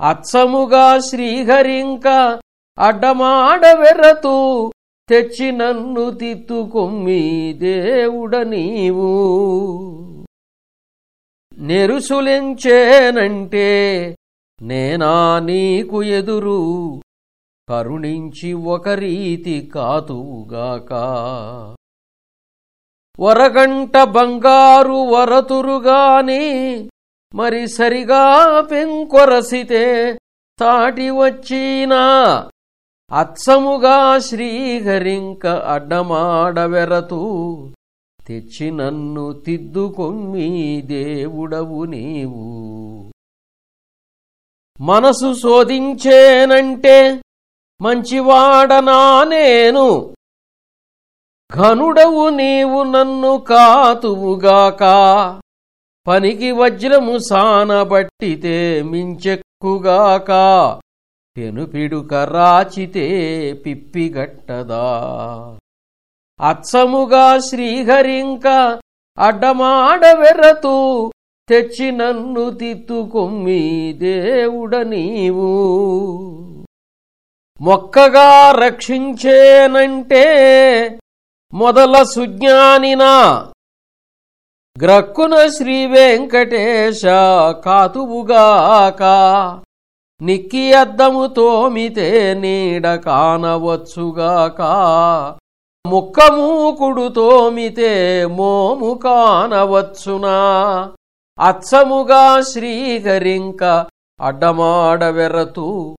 అచ్చముగా శ్రీహరింక అడ్డమాడవెర్రతూ తెచ్చి నన్ను తిత్తుకొమ్మి దేవుడ నీవు. నెరుసులెంచేనంటే నేనా నీకు ఎదురు కరుణించి ఒక రీతి కాతుగాక వరగంట బంగారు వరతురుగాని మరి సరిగా పెంకొరసితే తాటి వచ్చినా అచ్చముగా శ్రీహరింక అడ్డమాడవెరతూ తెచ్చి నన్ను తిద్దుకొమ్మి దేవుడవు నీవు. మనసు శోధించేనంటే మంచివాడనా నేను? ఘనుడవు నీవు నన్ను కాతువుగాక. పనికి వజ్రము సానబట్టితే మించెక్కుగాక. తెనుపిడు కరాచితే పిప్పిగట్టదా అచ్చముగా శ్రీహరింక అడ్డమాడవెరతూ తెచ్చి నన్ను తిత్తుకొమ్మి దేవుడ నీవు. మొక్కగా రక్షించేనంటే మొదల సుజ్ఞానినా గ్రక్కున శ్రీ వెంకటేశ కాతువుగాక. నిక్కి అద్దము తోమితే నీడ కానవచ్చుగాక. ముక్కమూకుడు తోమితే మోము కానవచ్చునా. అచ్చముగా శ్రీహరింక అడ్డమాడవెరతూ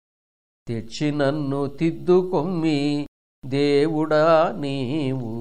తెచ్చి నన్ను తిద్దుకొమ్మి దేవుడా నీవు.